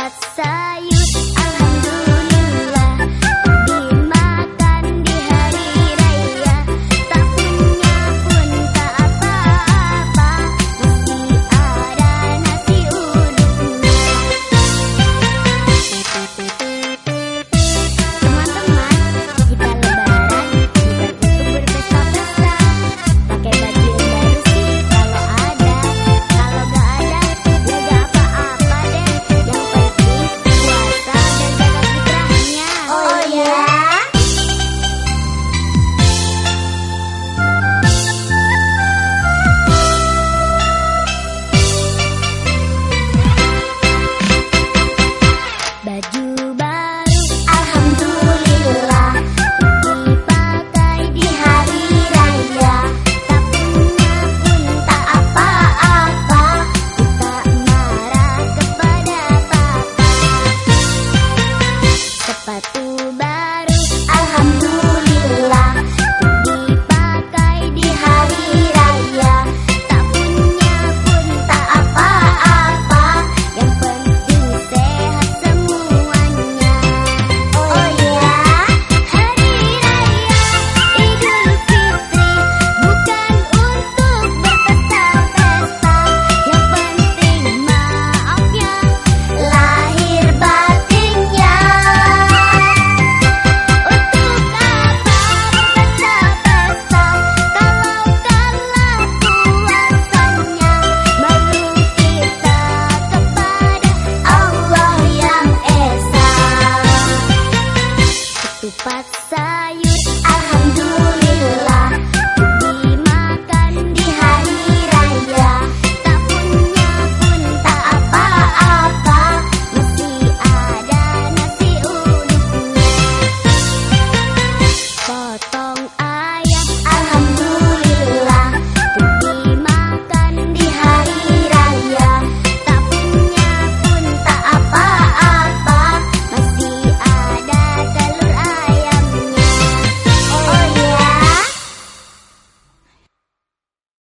tempat sayur